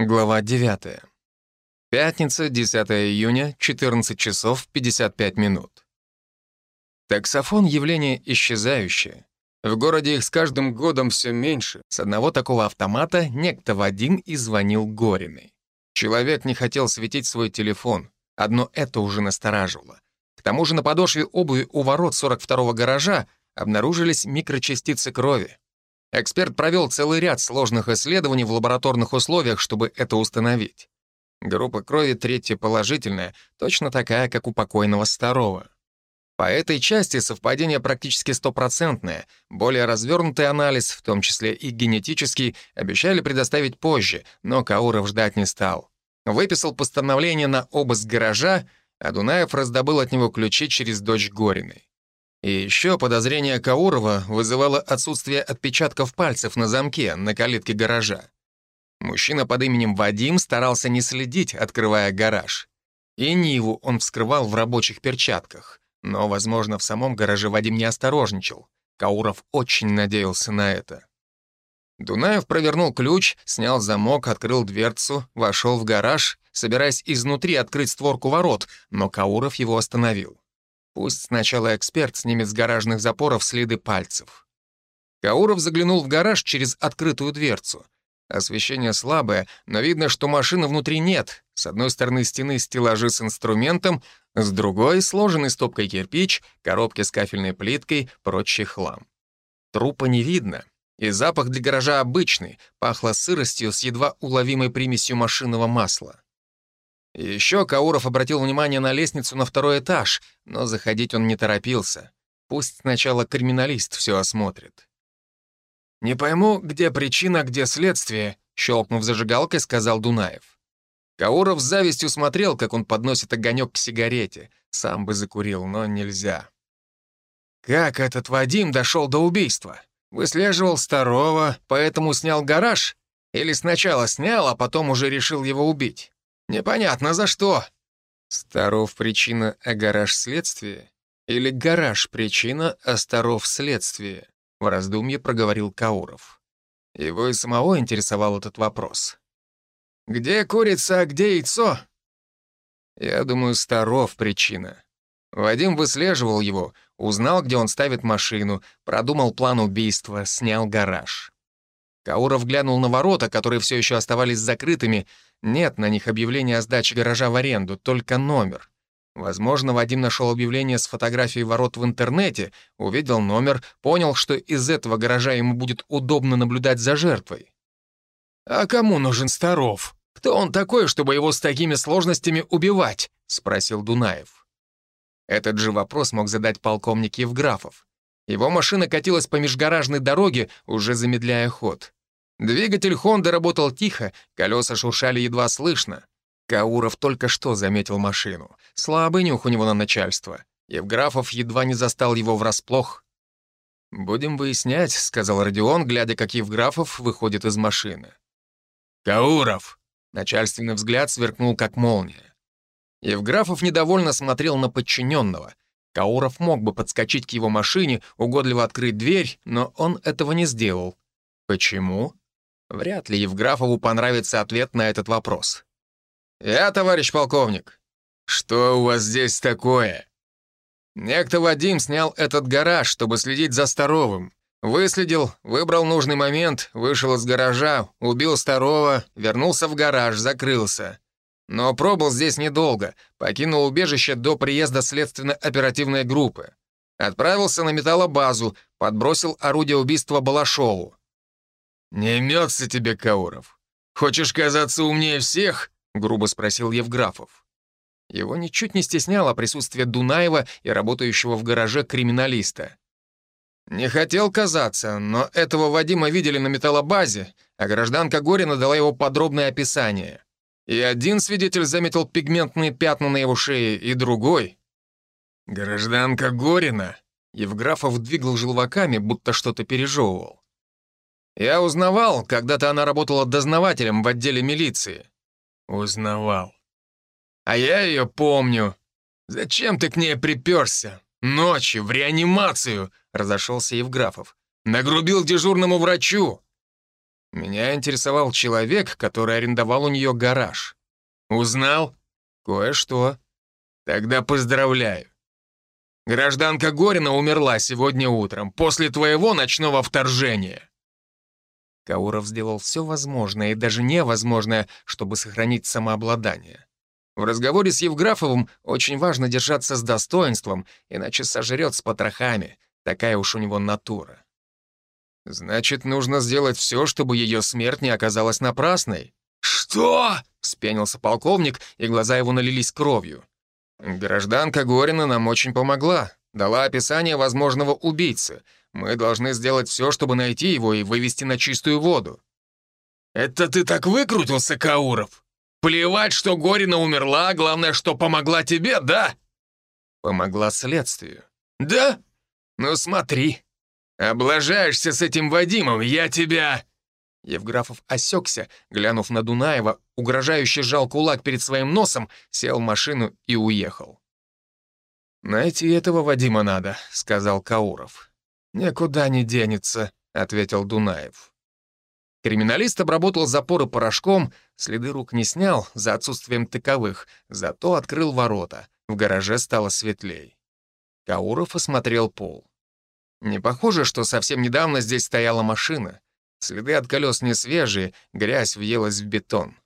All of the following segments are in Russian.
Глава 9. Пятница, 10 июня, 14 часов 55 минут. Таксофон — явление исчезающее. В городе их с каждым годом все меньше. С одного такого автомата некто Вадим и звонил Гориной. Человек не хотел светить свой телефон. Одно это уже настораживало. К тому же на подошве обуви у ворот 42-го гаража обнаружились микрочастицы крови. Эксперт провел целый ряд сложных исследований в лабораторных условиях, чтобы это установить. Группа крови третья положительная, точно такая, как у покойного Старого. По этой части совпадение практически стопроцентное. Более развернутый анализ, в том числе и генетический, обещали предоставить позже, но Кауров ждать не стал. Выписал постановление на обыск гаража, а Дунаев раздобыл от него ключи через дочь Гориной. И еще подозрение Каурова вызывало отсутствие отпечатков пальцев на замке на калитке гаража. Мужчина под именем Вадим старался не следить, открывая гараж. И Ниву он вскрывал в рабочих перчатках. Но, возможно, в самом гараже Вадим не осторожничал. Кауров очень надеялся на это. Дунаев провернул ключ, снял замок, открыл дверцу, вошел в гараж, собираясь изнутри открыть створку ворот, но Кауров его остановил. Пусть сначала эксперт снимет с гаражных запоров следы пальцев. Кауров заглянул в гараж через открытую дверцу. Освещение слабое, но видно, что машины внутри нет. С одной стороны стены стеллажи с инструментом, с другой — сложенный стопкой кирпич, коробки с кафельной плиткой, прочий хлам. Трупа не видно, и запах для гаража обычный, пахло сыростью с едва уловимой примесью машинного масла. Еще Кауров обратил внимание на лестницу на второй этаж, но заходить он не торопился. Пусть сначала криминалист все осмотрит. «Не пойму, где причина, где следствие», — щелкнув зажигалкой, сказал Дунаев. Кауров с завистью смотрел, как он подносит огонек к сигарете. Сам бы закурил, но нельзя. «Как этот Вадим дошел до убийства? Выслеживал Старого, поэтому снял гараж? Или сначала снял, а потом уже решил его убить?» Непонятно за что. Старов причина, а гараж следствие? Или гараж причина, а Старов следствие? В раздумье проговорил Кауров. Его и самого интересовал этот вопрос. «Где курица, а где яйцо?» Я думаю, Старов причина. Вадим выслеживал его, узнал, где он ставит машину, продумал план убийства, снял гараж. Кауров глянул на ворота, которые все еще оставались закрытыми, нет на них объявления о сдаче гаража в аренду, только номер. Возможно, Вадим нашел объявление с фотографией ворот в интернете, увидел номер, понял, что из этого гаража ему будет удобно наблюдать за жертвой. «А кому нужен Старов? Кто он такой, чтобы его с такими сложностями убивать?» — спросил Дунаев. Этот же вопрос мог задать полковник Евграфов. Его машина катилась по межгаражной дороге, уже замедляя ход. Двигатель «Хонды» работал тихо, колеса шуршали едва слышно. Кауров только что заметил машину. Слабый нюх у него на начальство. Евграфов едва не застал его врасплох. «Будем выяснять», — сказал Родион, глядя, как Евграфов выходит из машины. «Кауров!» — начальственный взгляд сверкнул, как молния. Евграфов недовольно смотрел на подчиненного. Кауров мог бы подскочить к его машине, угодливо открыть дверь, но он этого не сделал. Почему? Вряд ли Евграфову понравится ответ на этот вопрос. «Я, товарищ полковник». «Что у вас здесь такое?» Некто Вадим снял этот гараж, чтобы следить за Старовым. Выследил, выбрал нужный момент, вышел из гаража, убил Старого, вернулся в гараж, закрылся. Но пробыл здесь недолго, покинул убежище до приезда следственно-оперативной группы. Отправился на металлобазу, подбросил орудие убийства Балашову. «Не имется тебе, Кауров. Хочешь казаться умнее всех?» — грубо спросил Евграфов. Его ничуть не стесняло присутствие Дунаева и работающего в гараже криминалиста. Не хотел казаться, но этого Вадима видели на металлобазе, а гражданка Горина дала его подробное описание. И один свидетель заметил пигментные пятна на его шее, и другой. «Гражданка Горина?» Евграфов двигал желваками, будто что-то пережевывал. Я узнавал, когда-то она работала дознавателем в отделе милиции. Узнавал. А я ее помню. Зачем ты к ней приперся? Ночью, в реанимацию, разошелся Евграфов. Нагрубил дежурному врачу. Меня интересовал человек, который арендовал у нее гараж. Узнал? Кое-что. Тогда поздравляю. Гражданка Горина умерла сегодня утром, после твоего ночного вторжения. Кауров сделал все возможное и даже невозможное, чтобы сохранить самообладание. В разговоре с Евграфовым очень важно держаться с достоинством, иначе сожрет с потрохами. Такая уж у него натура. Значит, нужно сделать все, чтобы ее смерть не оказалась напрасной. «Что?» — вспенился полковник, и глаза его налились кровью. «Гражданка Горина нам очень помогла. Дала описание возможного убийцы. Мы должны сделать все, чтобы найти его и вывести на чистую воду». «Это ты так выкрутился, Кауров? Плевать, что Горина умерла, главное, что помогла тебе, да?» «Помогла следствию». «Да? Ну смотри. Облажаешься с этим Вадимом, я тебя...» Евграфов осекся, глянув на Дунаева, угрожающе жал кулак перед своим носом, сел в машину и уехал. «Найти этого Вадима надо», — сказал Кауров. «Никуда не денется», — ответил Дунаев. Криминалист обработал запоры порошком, следы рук не снял за отсутствием таковых, зато открыл ворота. В гараже стало светлей. Кауров осмотрел пол. Не похоже, что совсем недавно здесь стояла машина. Следы от колес не свежие, грязь въелась в бетон.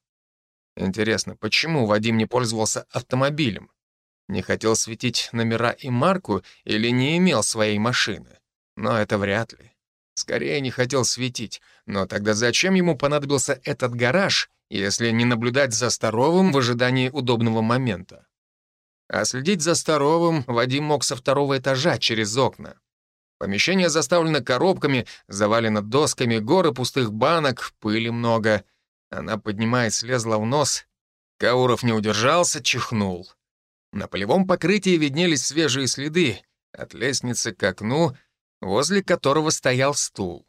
Интересно, почему Вадим не пользовался автомобилем? Не хотел светить номера и марку или не имел своей машины? Но это вряд ли. Скорее не хотел светить. Но тогда зачем ему понадобился этот гараж, если не наблюдать за Старовым в ожидании удобного момента? А следить за Старовым Вадим мог со второго этажа через окна. Помещение заставлено коробками, завалено досками, горы пустых банок, пыли много. Она, поднимаясь, слезла в нос. Кауров не удержался, чихнул. На полевом покрытии виднелись свежие следы от лестницы к окну, возле которого стоял стул.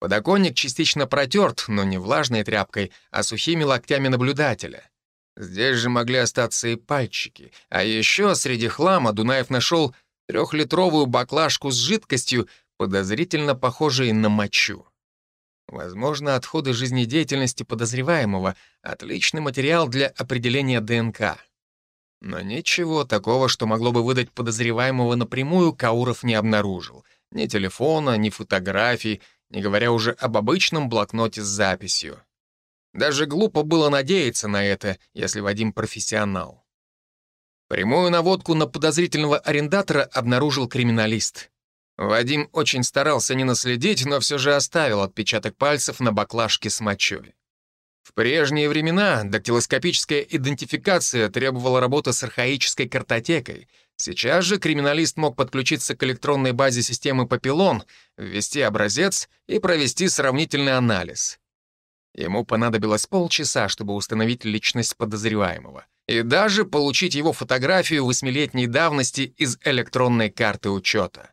Подоконник частично протерт, но не влажной тряпкой, а сухими локтями наблюдателя. Здесь же могли остаться и пальчики. А еще среди хлама Дунаев нашел трехлитровую баклажку с жидкостью, подозрительно похожей на мочу. Возможно, отходы жизнедеятельности подозреваемого — отличный материал для определения ДНК. Но ничего такого, что могло бы выдать подозреваемого напрямую, Кауров не обнаружил. Ни телефона, ни фотографий, не говоря уже об обычном блокноте с записью. Даже глупо было надеяться на это, если Вадим профессионал. Прямую наводку на подозрительного арендатора обнаружил криминалист. Вадим очень старался не наследить, но все же оставил отпечаток пальцев на баклажке с мочой. В прежние времена дактилоскопическая идентификация требовала работы с архаической картотекой. Сейчас же криминалист мог подключиться к электронной базе системы «Папилон», ввести образец и провести сравнительный анализ. Ему понадобилось полчаса, чтобы установить личность подозреваемого и даже получить его фотографию восьмилетней давности из электронной карты учета.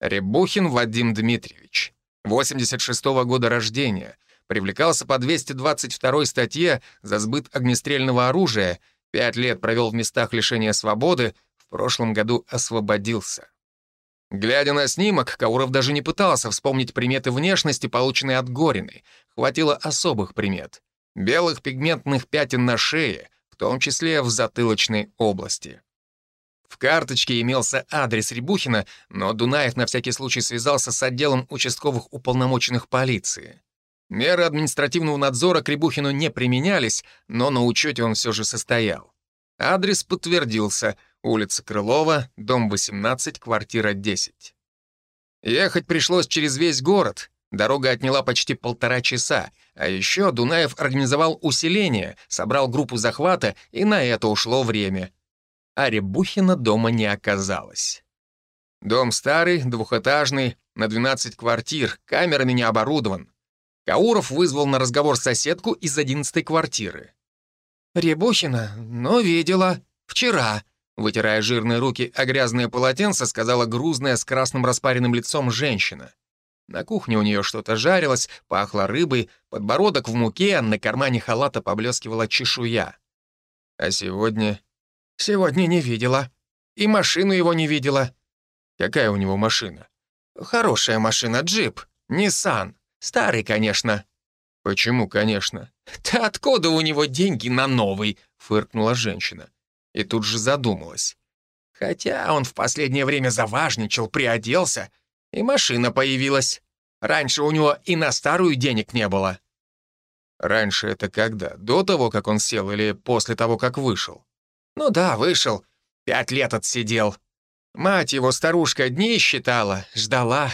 Рябухин Вадим Дмитриевич, 86 -го года рождения, привлекался по 222 статье за сбыт огнестрельного оружия, пять лет провел в местах лишения свободы, прошлом году освободился. Глядя на снимок, Кауров даже не пытался вспомнить приметы внешности, полученные от Гориной. Хватило особых примет. Белых пигментных пятен на шее, в том числе в затылочной области. В карточке имелся адрес Рябухина, но Дунаев на всякий случай связался с отделом участковых уполномоченных полиции. Меры административного надзора к Рябухину не применялись, но на учете он все же состоял. Адрес подтвердился — улица Крылова, дом 18, квартира 10. Ехать пришлось через весь город, Дорога отняла почти полтора часа, а еще Дунаев организовал усиление, собрал группу захвата, и на это ушло время. А Рябухина дома не оказалось. Дом старый, двухэтажный, на 12 квартир, камерами не оборудован. Кауров вызвал на разговор соседку из 11 квартиры. «Рябухина? Ну, видела. Вчера», вытирая жирные руки о грязное полотенце, сказала грузная с красным распаренным лицом женщина. На кухне у нее что-то жарилось, пахло рыбой, подбородок в муке, на кармане халата поблескивала чешуя. А сегодня... Сегодня не видела. И машину его не видела. Какая у него машина? Хорошая машина, джип. Ниссан. Старый, конечно. «Почему, конечно?» «Да откуда у него деньги на новый?» — фыркнула женщина. И тут же задумалась. «Хотя он в последнее время заважничал, приоделся, и машина появилась. Раньше у него и на старую денег не было». «Раньше это когда? До того, как он сел, или после того, как вышел?» «Ну да, вышел. Пять лет отсидел. Мать его, старушка, дни считала, ждала.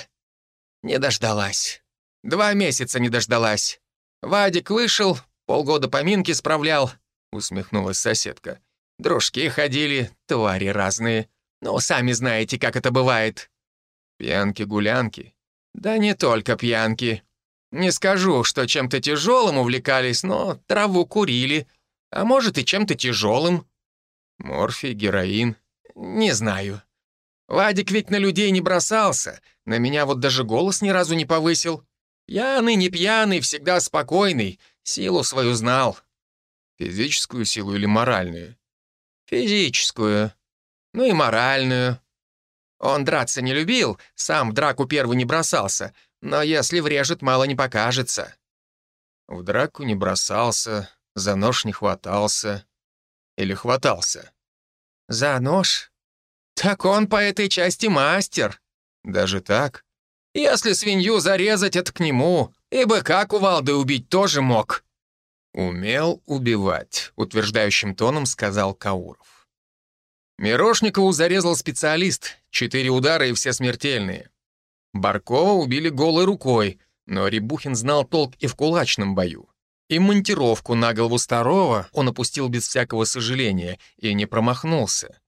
Не дождалась. Два месяца не дождалась. Вадик вышел, полгода поминки справлял, усмехнулась соседка. Дружки ходили, твари разные. Ну, сами знаете, как это бывает. Пьянки-гулянки. Да не только пьянки. Не скажу, что чем-то тяжелым увлекались, но траву курили. А может, и чем-то тяжелым. Морфий, героин. Не знаю. Вадик ведь на людей не бросался. На меня вот даже голос ни разу не повысил. Пьяный, не пьяный, всегда спокойный. Силу свою знал. Физическую силу или моральную? Физическую. Ну и моральную. Он драться не любил, сам в драку первый не бросался, но если врежет, мало не покажется. В драку не бросался, за нож не хватался. Или хватался? За нож? Так он по этой части мастер. Даже так? Если свинью зарезать, это к нему. И быка кувалды убить тоже мог. «Умел убивать», — утверждающим тоном сказал Кауров. Мирошникову зарезал специалист. Четыре удара и все смертельные. Баркова убили голой рукой, но Рябухин знал толк и в кулачном бою. И монтировку на голову старого он опустил без всякого сожаления и не промахнулся.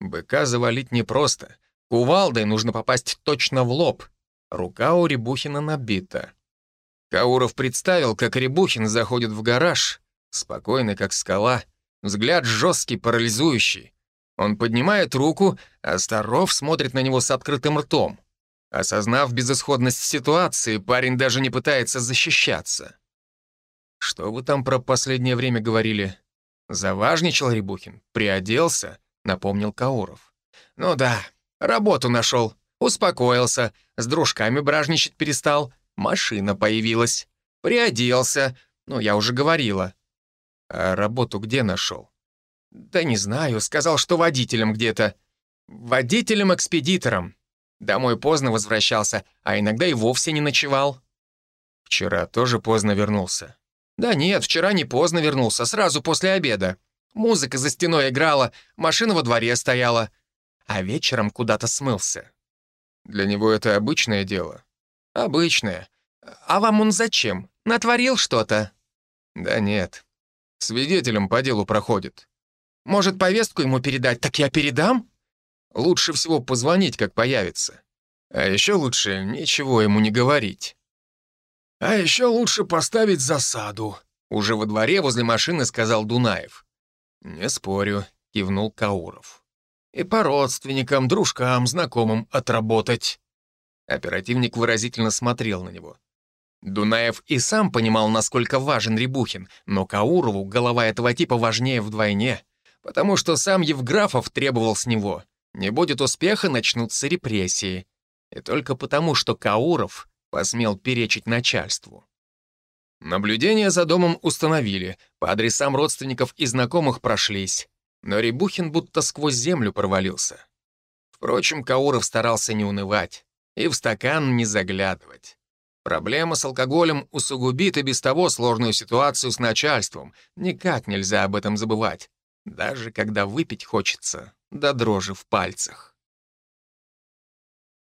Быка завалить непросто. Кувалдой нужно попасть точно в лоб. Рука у Рябухина набита. Кауров представил, как Рябухин заходит в гараж, спокойный, как скала, взгляд жесткий, парализующий. Он поднимает руку, а Старов смотрит на него с открытым ртом. Осознав безысходность ситуации, парень даже не пытается защищаться. «Что вы там про последнее время говорили?» «Заважничал Рябухин? Приоделся?» — напомнил Кауров. «Ну да, работу нашел. Успокоился, с дружками бражничать перестал. Машина появилась. Приоделся. Ну, я уже говорила». «А работу где нашел?» «Да не знаю, сказал, что водителем где-то. Водителем-экспедитором. Домой поздно возвращался, а иногда и вовсе не ночевал». «Вчера тоже поздно вернулся». «Да нет, вчера не поздно вернулся, сразу после обеда. Музыка за стеной играла, машина во дворе стояла. А вечером куда-то смылся». «Для него это обычное дело?» «Обычное. А вам он зачем? Натворил что-то?» «Да нет. Свидетелем по делу проходит». «Может, повестку ему передать? Так я передам?» «Лучше всего позвонить, как появится. А еще лучше ничего ему не говорить». «А еще лучше поставить засаду», — уже во дворе возле машины сказал Дунаев. «Не спорю», — кивнул Кауров. «И по родственникам, дружкам, знакомым отработать». Оперативник выразительно смотрел на него. Дунаев и сам понимал, насколько важен Рябухин, но Каурову голова этого типа важнее вдвойне, потому что сам Евграфов требовал с него. Не будет успеха, начнутся репрессии. И только потому, что Кауров посмел перечить начальству. Наблюдения за домом установили, по адресам родственников и знакомых прошлись, но Рябухин будто сквозь землю провалился. Впрочем, Кауров старался не унывать и в стакан не заглядывать. Проблема с алкоголем усугубит и без того сложную ситуацию с начальством. Никак нельзя об этом забывать, даже когда выпить хочется до дрожи в пальцах.